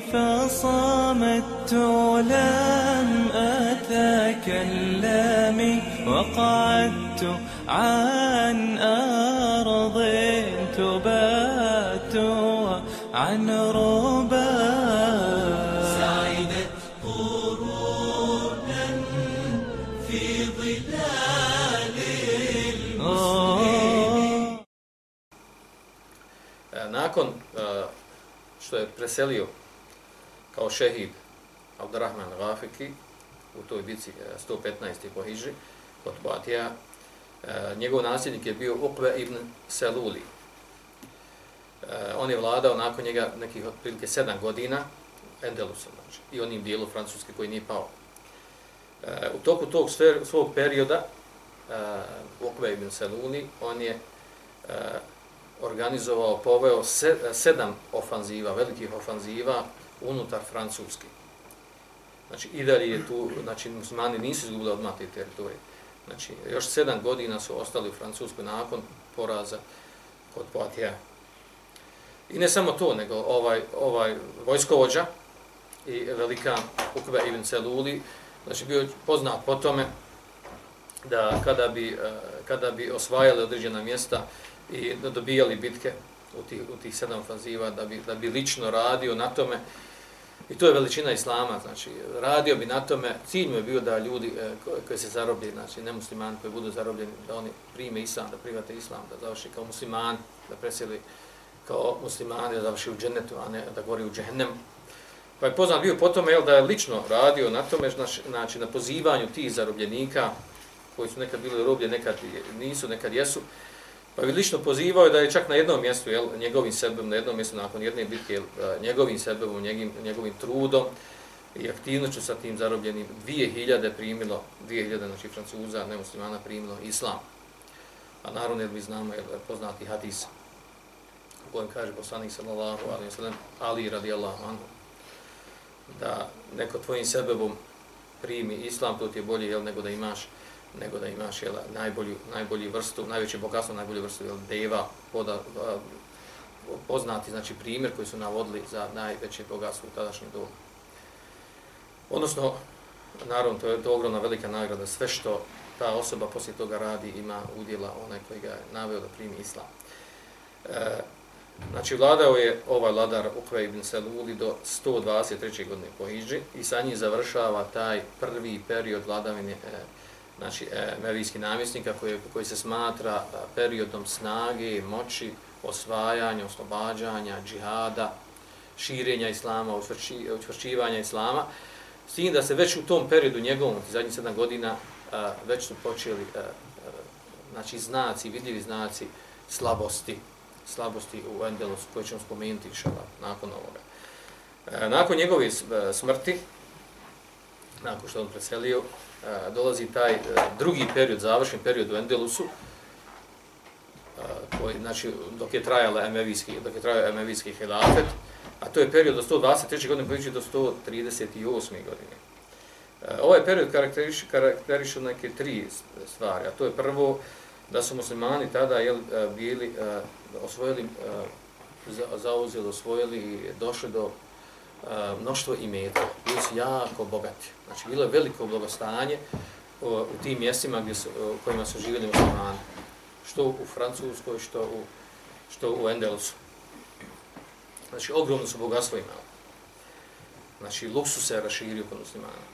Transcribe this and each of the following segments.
فصمت لم أتكلم وقعدت عن أرض تبات عن ربا. سعدت قرونا في ظلال المسلمين. E, nakon e, što je preselio kao šehid Abdurrahman Gafiki u toj bici e, 115. po Hiži kod Batija, e, njegov nasljednik je bio Ukve ibn Seluli. E, on je vladao nakon njega nekih otprilike sedam godina Endelusom, znači, i onim dijelu Francuske koji nije pao. U toku tog svog perioda Ukve ibn Seluli, on je organizovao, poveo sedam ofanziva, velikih ofanziva unutar Francuske. Znači, i dalje je tu, znači, muslimani nisu izgubili odmah te teritorije. Znači, još sedam godina su ostali u Francuskoj nakon poraza kod Poatija. I ne samo to, nego ovaj, ovaj vojskovođa i velika Ukbe Ibn Celuli, znači, bio poznat po tome da kada bi, eh, kada bi osvajali određena mjesta, i da dobijali bitke u tih, u tih sedam faziva, da bi, da bi lično radio na tome. I to je veličina islama, znači radio bi na tome, cilj mu je bio da ljudi e, koji se zaroblje, znači nemuslimani koji budu zarobljeni, da oni prime islam, da private islam, da završi kao musliman, da preseli kao muslimani, da završi u džennetu, a ne da gori u džennem. Pa je poznat bio po tome jel, da je lično radio na tome, znači na pozivanju tih zarobljenika, koji su nekad bili roblje, nekad nisu, nekad jesu, Pa bi lično pozivao da je čak na jednom mjestu, jel, njegovim sebebom, na jednom mjestu nakon jedne bitke, jel, njegovim sebebom, njegovim, njegovim trudom i aktivnošću sa tim zarobljenim, 2000 primilo, 2000 znači francuza, nemuslimana primilo islam. A naravno, jer mi znamo, jel, poznati hadis u kojem kaže poslanik sallallahu alaihi sallam, Ali radijallahu anhu, da neko tvojim sebebom primi islam, to ti je bolje, jel, nego da imaš nego da imaš jel, najbolju, najbolju vrstu, najveće bogatstvo, najbolju vrstu jel, deva, voda, poznati znači primjer koji su navodili za najveće bogatstvo u tadašnjem dobu. Odnosno, naravno, to je to ogromna velika nagrada, sve što ta osoba poslije toga radi ima udjela onaj koji ga je naveo da primi islam. E, znači, vladao je ovaj vladar Ukve ibn Seluli do 123. godine po Iđi i sa njim završava taj prvi period vladavine e, znači e, mevijski namjesnika koji, koji se smatra e, periodom snage, moći, osvajanja, oslobađanja, džihada, širenja islama, učvršćivanja islama, s tim da se već u tom periodu njegovom, zadnjih sedam godina, e, već su počeli e, e, znači znaci, vidljivi znaci slabosti, slabosti u Endelosu, koji ćemo spomenuti šala, nakon ovoga. E, nakon njegove smrti, nakon što on preselio, e, dolazi taj e, drugi period, završen period u Endelusu, e, koji, znači, dok je trajala emevijski, dok je trajao emevijski hilafet, a to je period do 123. godine, koji do 138. godine. Ovaj period karakterišu, karakterišu neke tri stvari, a to je prvo, da su muslimani tada jel, bili, osvojili, zauzeli, osvojili i došli do Eh, mnoštvo imeta, bili su jako bogati. Znači, bilo je veliko blagostanje eh, u, tim mjestima gdje su, eh, u kojima su živjeli muslimani. Što u Francuskoj, što u, što u Endelusu. Znači, ogromno su bogatstvo imali. Znači, luksus se raširio kod muslimana.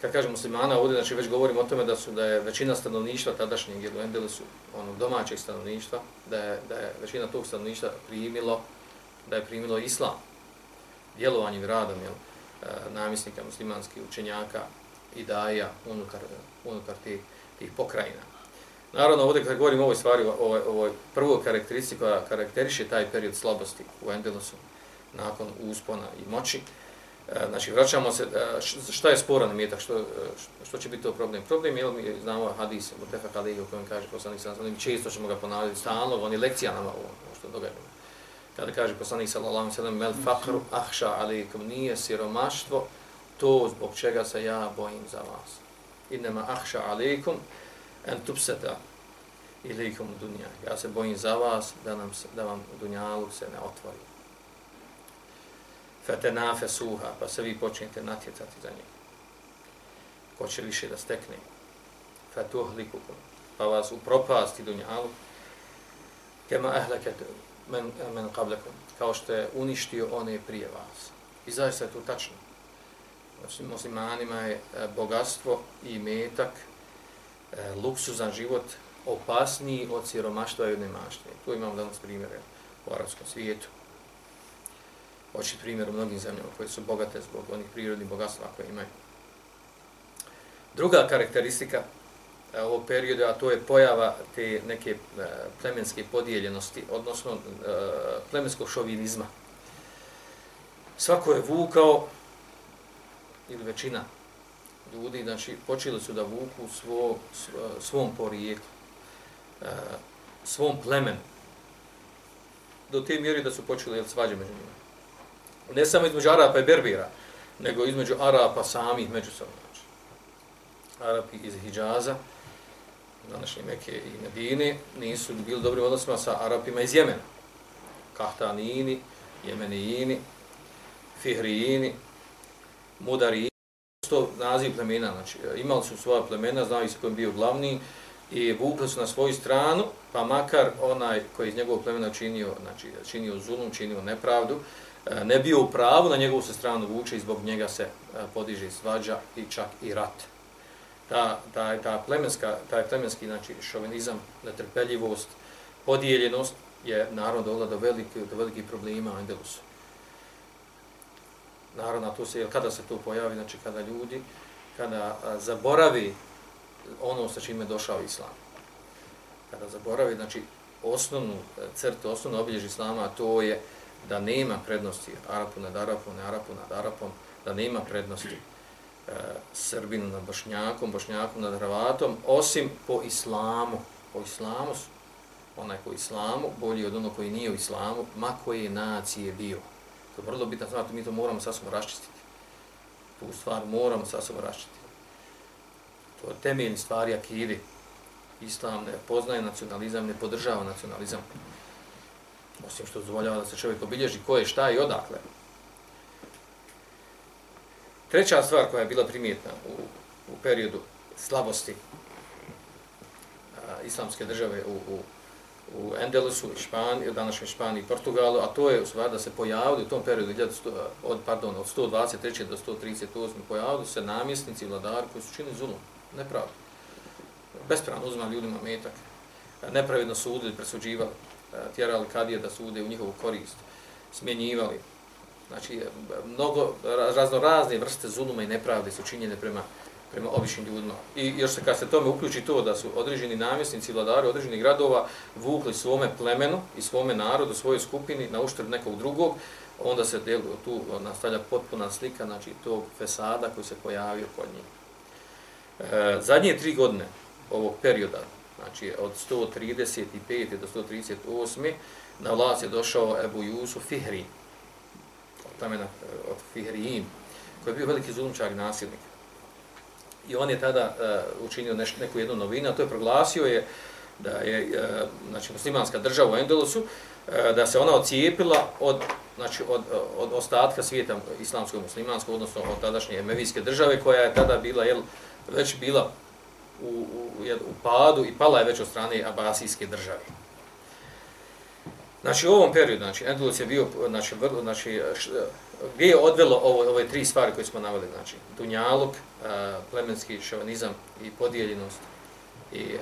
Kad kažem muslimana, ovdje znači, već govorimo o tome da su da je većina stanovništva tadašnjeg u Endelusu, onog domaćeg stanovništva, da je, da je većina tog stanovništva primilo da je primilo islam, djelovanjem radom jel, e, namjesnika muslimanskih učenjaka i daja unutar, unutar tih, tih pokrajina. Naravno, ovdje kad govorim o ovoj stvari, ovoj, ovoj prvo karakteristici koja karakteriše taj period slabosti u Endelosu nakon uspona i moći, e, znači vraćamo se, e, šta je sporan metak, što, e, što će biti to problem? Problem je, mi znamo hadis, u Tefak Ali, u kojem kaže poslanik sam, često ćemo ga ponavljati stalno, on je lekcija nama ovo, ono što događamo Kada kaže poslanik sallallahu alejhi ve sellem mel faqru akhsha alaykum nije siromaštvo to zbog čega se ja bojim za vas. Inma akhsha alaykum an tubsata ilaykum dunya. Ja se bojim za vas da nam se, da vam dunjalu se ne otvori. Fatanafasuha, pa se vi počnete natjecati za njega. Ko će više da stekne? Fatuhlikukum, pa vas upropasti dunjalu. Kema ahlakat men, eh, men kablekom, kao što je uništio one prije vas. I zaista je to tačno. Znači, muslimanima je eh, bogatstvo i metak, e, eh, luksuzan život opasniji od siromaštva i od nemaštve. Tu imamo danas primjere u arabskom svijetu. Oči primjer u mnogim zemljama koje su bogate zbog onih prirodnih bogatstva koje imaju. Druga karakteristika Eh, ovog perioda, a to je pojava te neke eh, plemenske podijeljenosti, odnosno eh, plemenskog šovinizma. Svako je vukao, ili većina ljudi, znači počeli su da vuku svo, svom porijeklu, svom plemenu, do te mjeri da su počeli svađe među njima. Ne samo između Arapa i Berbira, nego između Arapa samih međusobno. Znači. Arapi iz Hidžaza, današnje Mekke i Medine, nisu bili dobri odnosima sa Arapima iz Jemena. Kahtanini, Jemenijini, Fihrijini, Mudarijini, to naziv plemena, znači imali su svoja plemena, znali se kojim bio glavni i vukli su na svoju stranu, pa makar onaj koji iz njegovog plemena činio, znači činio zulum, činio nepravdu, e, ne bio u pravu, na njegovu se stranu vuče i zbog njega se e, podiže svađa i čak i rat ta, ta, ta plemenska, taj plemenski znači, šovinizam, netrpeljivost, podijeljenost je naravno dovela do velikih do velikih problema u Endelusu. Naravno, to se, kada se to pojavi, znači kada ljudi, kada a, zaboravi ono sa čime je došao Islam. Kada zaboravi, znači, osnovnu e, crtu, osnovnu obilježi Islama, to je da nema prednosti Arapu nad Arapom, ne Arapu nad Arapom, da nema prednosti e, Srbinu nad Bošnjakom, Bošnjakom nad Hrvatom, osim po islamu. Po islamu, onaj koji islamu, bolji od onog koji nije u islamu, ma koje nacije bio. To je vrlo bitna stvar, mi to moramo sasvom raščistiti. Tu stvar moramo sasvom raščistiti. To je temeljni stvari akiri. Islam ne poznaje nacionalizam, ne podržava nacionalizam. Osim što dozvoljava da se čovjek obilježi ko je, šta i odakle. Treća stvar koja je bila primjetna u, u periodu slabosti a, islamske države u, u, u Endelusu, Španiji, u današnjoj Španiji i Portugalu, a to je u stvari da se pojavili u tom periodu od, pardon, od 123. do 138. pojavili se namjesnici vladari koji su činili zulum, nepravdu. Bespravno uzmali ljudima metak, nepravedno sudili, presuđivali, tjerali kadije da sude u njihovu korist, smjenjivali, Znači, e, mnogo razno razne vrste zuluma i nepravde su činjene prema prema običnim ljudima. I još se kad se tome uključi to da su određeni namjesnici, vladari određenih gradova vukli svome plemenu i svome narodu, svojoj skupini na uštrb nekog drugog, onda se delu, tu nastavlja potpuna slika znači, tog fesada koji se pojavio kod njih. E, zadnje tri godine ovog perioda, znači od 135. do 138. na vlast je došao Ebu Jusuf Fihri, plemena eh, od Fihrijim, koji je bio veliki zulumčar i nasilnik. I on je tada uh, učinio neš, neku jednu novinu, a to je proglasio je da je uh, znači, muslimanska država u Endelusu, uh, da se ona ocijepila od, znači, od, od ostatka svijeta islamskog muslimanskog, odnosno od tadašnje emevijske države, koja je tada bila, jel, već bila u, u, u padu i pala je već od strane abasijske države. Znači u ovom periodu, znači Endulus je bio, znači, vrlo, znači gdje je odvelo ovo, ove tri stvari koje smo naveli, znači Dunjaluk, e, plemenski šavanizam i podijeljenost, i e,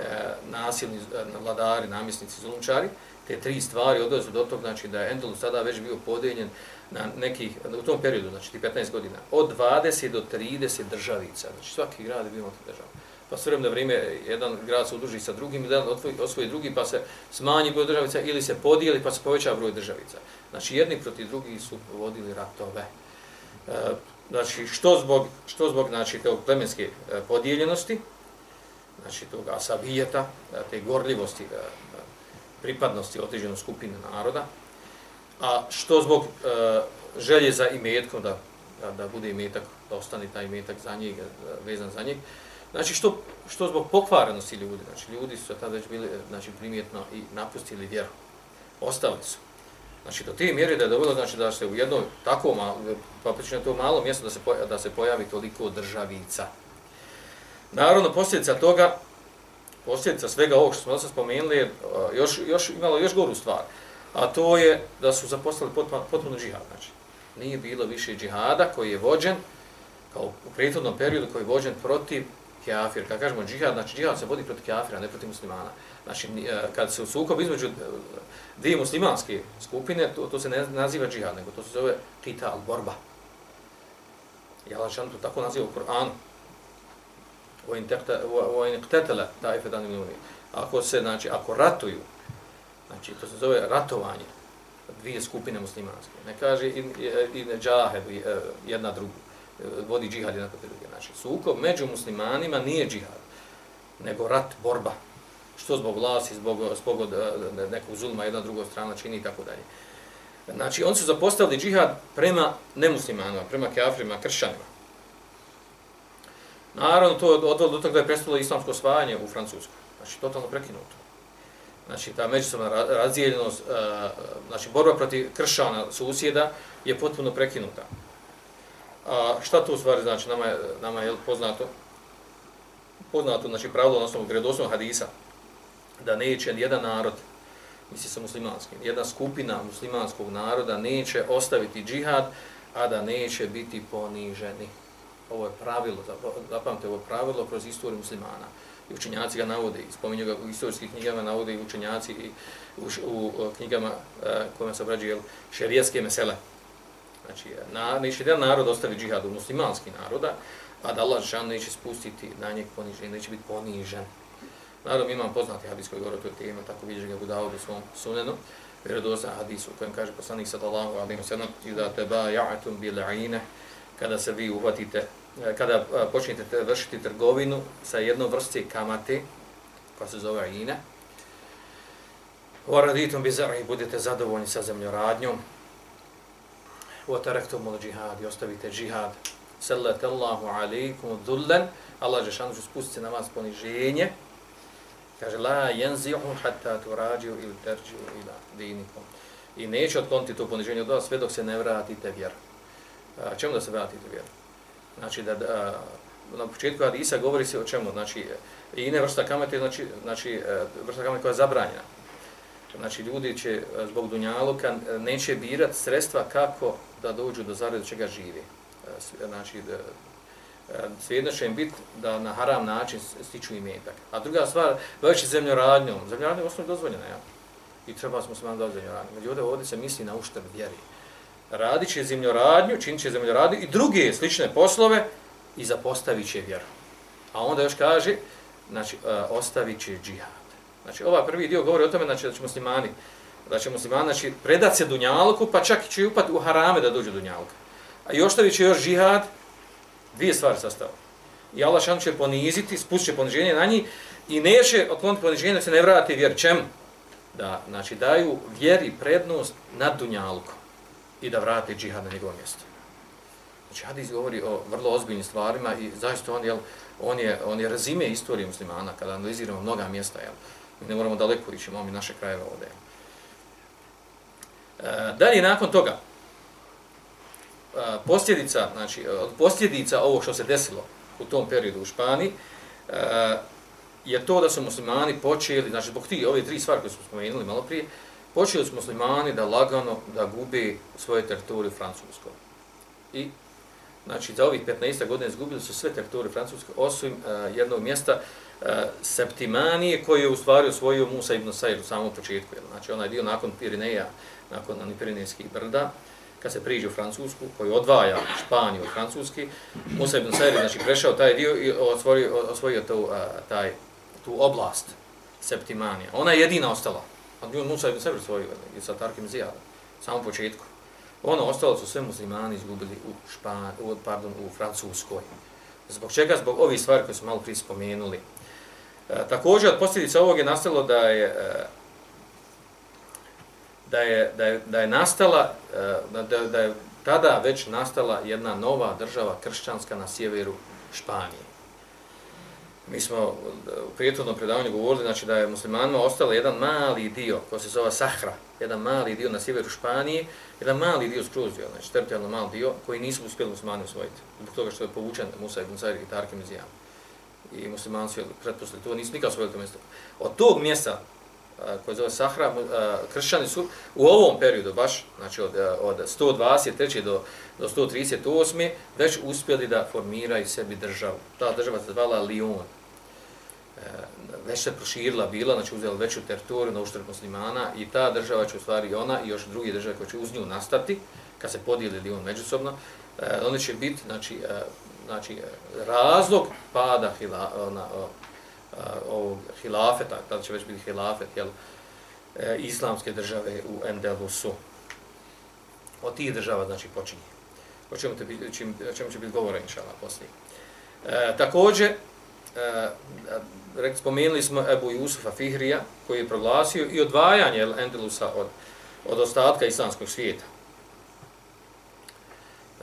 nasilni e, vladari, namjesnici, zulumčari, te tri stvari odlazu do tog, znači da je Endulus sada već bio podijeljen na nekih, u tom periodu, znači ti 15 godina, od 20 do 30 državica, znači svaki grad je bio od država. Pa s vremena vrijeme jedan grad se udruži sa drugim, jedan osvoji drugi, pa se smanji broj državica ili se podijeli pa se poveća broj državica. Znači jedni protiv drugih su vodili ratove. E, znači što zbog, što zbog znači, tog plemenske e, podijeljenosti, znači tog asavijeta, e, te gorljivosti, e, pripadnosti određenom skupine naroda, a što zbog e, želje za imetkom da, da, da bude imetak, da ostane taj imetak za njih, e, vezan za njih, Znači, što, što zbog pokvarenosti ljudi, znači, ljudi su tada već bili znači, primjetno i napustili vjeru. Ostali su. Znači, do te mjere da je dovoljno, znači, da se u jednom tako malo, pa pričinu to malo mjesto da se, pojavi, da se pojavi toliko državica. Naravno, posljedica toga, posljedica svega ovog što smo da spomenuli, je još, još imalo još goru stvar, a to je da su zapostali potpuno, potpuno džihad. Znači, nije bilo više džihada koji je vođen, kao u prethodnom periodu koji je vođen protiv kafir. Kad kažemo džihad, znači džihad se vodi protiv kafira, ne protiv muslimana. Znači, e, kad se sukob između e, dvije muslimanske skupine, to, to se ne naziva džihad, nego to se zove qital, borba. I Allah to tako naziva u Kur'anu. وَإِنْ اِقْتَتَلَ دَائِفَ دَنِ مِنُونِ Ako se, znači, ako ratuju, znači, to se zove ratovanje dvije skupine muslimanske. Ne kaže i, i, i džahed, jedna drugu Eh, vodi džihad jedan protiv druge. Znači, sukob među muslimanima nije džihad, nego rat, borba. Što zbog vlasti, zbog, zbog eh, nekog zulma, jedna druga strana čini i tako dalje. Znači, oni su zapostavili džihad prema nemuslimanima, prema kafirima, kršćanima. Naravno, to odvalo do toga da je prestalo islamsko osvajanje u Francusku. Znači, totalno prekinuto. Znači, ta međusobna razdijeljenost, eh, znači, borba protiv kršana susjeda je potpuno prekinuta. A šta to u stvari znači? Nama je, nama je poznato, poznato znači pravilo na osnovu gredosnog hadisa, da neće jedan narod, misli sa muslimanski, jedna skupina muslimanskog naroda neće ostaviti džihad, a da neće biti poniženi. Ovo je pravilo, zapamte, ovo je pravilo kroz istoriju muslimana. I učenjaci ga navode, spominju ga u istorijskih knjigama, navode i učenjaci i u, u, u knjigama uh, kojima se obrađuje šerijaske mesele. Znači, na, neće jedan narod ostavi džihad u muslimanski naroda, a da Allah žan neće spustiti na njeg ponižen, neće biti ponižen. Naravno, mi poznati hadis koji govori o toj temi, tako vidiš ga Budavod u svom sunenu, vjerodostan hadis u kojem kaže poslanik sallallahu alaihi wa sallam, i da teba ja'atum bil'ine, kada se vi uhvatite, eh, kada eh, počnete vršiti trgovinu sa jednom vrsti kamate, koja se zove ine, Varaditum bizarri, budete zadovoljni sa zemljoradnjom, وَتَرَكْتُمُ الْجِهَادِ ostavite džihad سَلَّتَ اللَّهُ عَلَيْكُمُ ذُلًّا Allah je šanu spustiti na vas poniženje kaže la yanzihu hatta turaju il tarju ila dinikum i neće otkloniti to poniženje od vas sve dok se ne vratite vjeru a čemu da se vratite vjeru znači da, da na početku hadisa govori se o čemu znači i ne vrsta kamate znači znači e, vrsta kamate koja je zabranjena znači ljudi će e, zbog dunjaluka e, neće birat sredstva kako da dođu do zarade čega žive. E, znači, da, svejedno će im biti da na haram način stiču imetak. A druga stvar, bavići zemljoradnjom. Zemljoradnjom je osnovno dozvoljena, ja. I treba smo se vam dao zemljoradnjom. Međutim, ovdje se misli na uštrb vjeri. Radit će zemljoradnju, činit će zemljoradnju i druge slične poslove i zapostavit će vjeru. A onda još kaže, znači, ostavit će džihad. Znači, ova prvi dio govori o tome znači, da će muslimani, da će muslimani znači, predat se dunjalku, pa čak će upati u harame da dođu dunjalka. A još što će još žihad, dvije stvari sastavu. I Allah šan će poniziti, spust će poniženje na njih i neće otkloniti poniženje da se ne vrati vjer. Čemu? Da znači, daju vjeri prednost nad dunjalkom i da vrati džihad na njegovo mjesto. Znači, hadis govori o vrlo ozbiljnim stvarima i zaista on, jel, on, je, on je razime istorije muslimana kada analiziramo mnoga mjesta. Jel. Mi ne moramo daleko ići, imamo i naše krajeve ovdje. E, dalje, nakon toga, e, posljedica, znači, e, od posljedica ovo što se desilo u tom periodu u Španiji, e, je to da su muslimani počeli, znači, zbog ti, ove tri stvari koje smo spomenuli malo prije, počeli su muslimani da lagano da gube svoje teritorije u I znači za ovih 15 godina izgubili su sve teritorije Francuske, osim uh, jednog mjesta, uh, E, Septimanije, koji je u stvari osvojio Musa ibn Said u samom početku. Jel? Znači onaj dio nakon Pirineja, nakon onih Pirinejskih brda, kad se priđe u Francusku, koji odvaja Španiju od Francuski, Musa ibn Sair znači, prešao taj dio i osvojio, osvojio tu, a, taj, tu oblast Septimanija. Ona je jedina ostala. A bio Musa ibn Said osvojio i sa Tarkim Zijadom, u samom početku. Ono ostalo su sve muslimani izgubili u, Špan, u, pardon, u Francuskoj. Zbog čega? Zbog ovih stvari koje smo malo prije spomenuli. E, također, od posljedica ovog je nastalo da je, e, da je, da je, da je nastala, e, da, da je tada već nastala jedna nova država kršćanska na sjeveru Španije. Mi smo u prijetodnom predavanju govorili znači, da je muslimanima ostalo jedan mali dio, ko se zove Sahra, jedan mali dio na sjeveru Španije, jedan mali dio skroz dio, znači teritorijalno mali dio, koji nisu uspjeli muslimani osvojiti, zbog toga što je povučen Musa ibn Zahir i Tarkim iz I muslimani su pretpostavili, to nisu nikad svojili to mjesto. Od tog mjesta, koje zove Sahra, kršćani su u ovom periodu, baš znači od, od 123. do, do 138. već uspjeli da formiraju sebi državu. Ta država se zvala Lyon, e, već se proširila bila, znači uzela veću teritoriju na uštrb muslimana i ta država će u stvari ona i još drugi države koje će uz nju nastati, kad se podijeli Lyon međusobno, e, one oni će biti znači, e, znači, razlog pada hila, ona, o, ovog hilafeta, tada će već biti hilafet, jel, e, islamske države u Endelusu. Od tih država znači počinje. O čemu, te, čim, čemu će biti govora, inšala, poslije. E, također, e, rekli, spomenuli smo Ebu Jusufa Fihrija, koji je proglasio i odvajanje Endelusa od, od ostatka islamskog svijeta.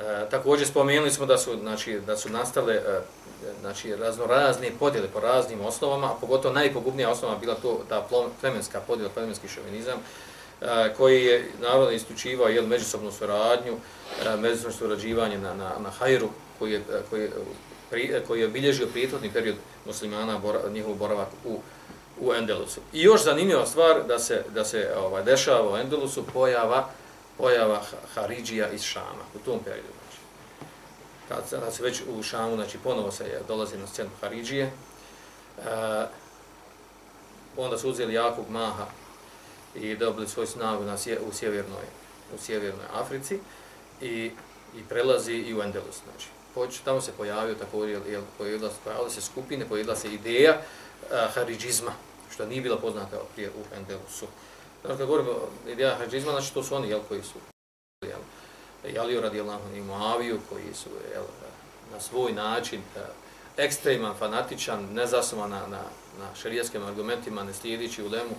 E, također spomenuli smo da su, znači, da su nastale e, znači, raznorazne podjele po raznim osnovama, a pogotovo najpogubnija osnova bila to ta plemenska podjela, plemenski šovinizam, e, koji je naravno isključivao jel, međusobnu suradnju, e, međusobno surađivanje na, na, na hajru, koji je, e, koji je pri, e, koji je obilježio prijetodni period muslimana, bora, njihov boravak u, u Endelusu. I još zanimljiva stvar da se, da se ovaj, dešava u Endelusu pojava, pojava Haridžija iz Šama u tom periodu. Znači. Kad, kad se već u Šamu, znači ponovo se je, dolazi na scenu Haridžije, e, onda su uzeli jakog maha i dobili svoj snagu na sje, u, sjevernoj, u sjevernoj Africi i, i prelazi i u Endelus. Znači poč, tamo se pojavio također, jel, pojavila, pojavila se skupine, pojavila se ideja uh, haridžizma, što nije bila poznata prije u Endelusu. Dakle, kad govorimo ideja hađizma, znači to su oni jel, koji su jel, Jalio radi Allahom i Moaviju, koji su jel, na svoj način e, ekstreman, fanatičan, nezasnovan na, na, na šarijetskim argumentima, ne slijedići u lemu,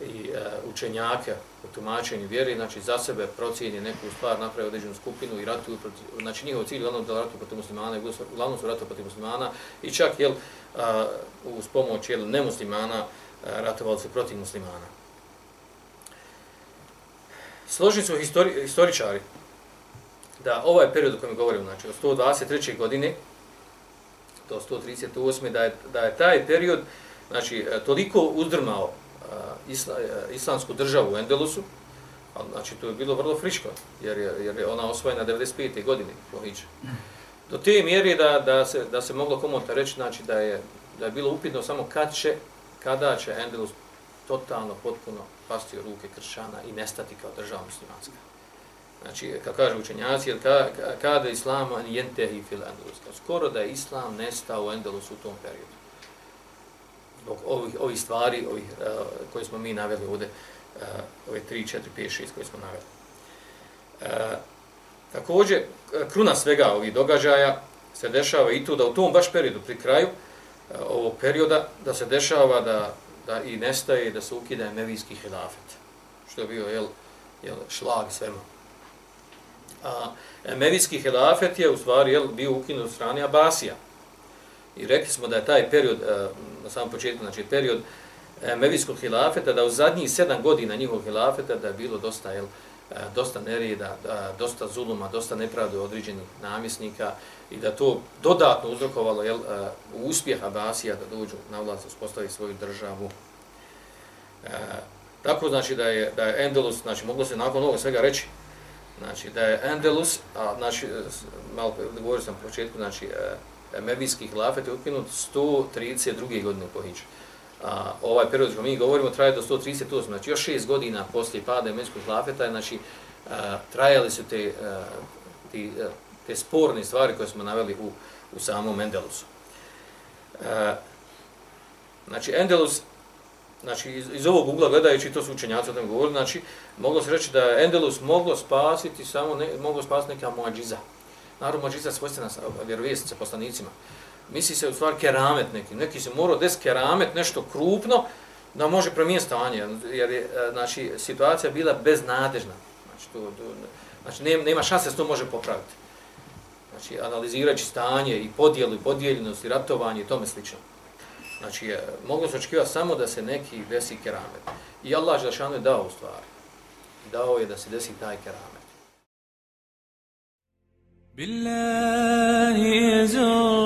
i e, učenjake u tumačenju vjeri, znači za sebe procijeni neku stvar, napravi određenu skupinu i ratuju protiv, znači njihov cilj uglavnom da ratuju protiv muslimana, uglavnom su ratuju protiv muslimana i čak jel, a, uz pomoć jel, nemuslimana e, ratovali se protiv muslimana. Složni su histori, historičari da ovaj period o kojem govorim, znači od 123. godine do 138. da je, da je taj period znači, e, toliko uzdrmao e, isla, e, islamsku državu u Endelusu, a, znači to je bilo vrlo friško, jer je, jer je ona osvojena 95. godine po Hiđe. Do te mjere da, da, se, da se moglo komota reći znači, da, je, da je bilo upitno samo kad će, kada će Endelus totalno, potpuno pasti u ruke kršćana i nestati kao država muslimanska. Znači, kad kaže učenjaci, ka, kada islam jentehi fil Endelus, skoro da je islam nestao u Endelusu u tom periodu zbog ovih, ovih stvari ovih, uh, koje smo mi naveli ovdje, uh, ove 3, 4, 5, 6 koje smo naveli. Uh, također, kruna svega ovih događaja se dešava i tu da u tom baš periodu, pri kraju uh, ovog perioda, da se dešava da, da i nestaje da se ukida emevijski hilafet, što je bio jel, jel, šlag svema. A emevijski hilafet je u stvari jel, bio ukinut od strane Abasija, I rekli smo da je taj period, e, na samom početku, znači period eh, Mevijskog hilafeta, da u zadnjih sedam godina njihovog hilafeta da je bilo dosta, jel, uh, E, dosta nereda, e, dosta zuluma, dosta nepravde određenih namjesnika i da to dodatno uzrokovalo jel, e, uspjeh Abasija da dođu na vlast, uspostavi svoju državu. E, Tako znači da je, da je Endelus, znači moglo se nakon ovoga svega reći, Znači, da je Endelus, a, znači, malo govorio sam u početku, znači, e, Emevijski hilafet je ukinut 132. godine po Hidžu. A, ovaj period što mi govorimo traje do 138. Znači, još 6 godina poslije pada Emenskog hlafeta, znači, a, trajali su te, a, ti, a, te sporne stvari koje smo naveli u, u samom Endelusu. A, znači, Endelus, znači, iz, iz ovog ugla gledajući, to su učenjaci o tom govorili, znači, moglo se reći da je Endelus moglo spasiti samo, ne, moglo spasiti neka muadžiza. Naravno, muadžiza svojstvena sa vjerovijesnica poslanicima. Misli se u stvar keramet neki. Neki se morao des keramet, nešto krupno, da može promijen stanje. Jer je, e, znači, situacija bila beznadežna. Znači, to, to, znači nema šanse da se to može popraviti. Znači, analizirajući stanje i podijelu, i podijeljenost, i ratovanje, i tome slično. Znači, je, moglo se očekivati samo da se neki desi keramet. I Allah Žešanu je dao u stvari. Dao je da se desi taj keramet. Billahi zon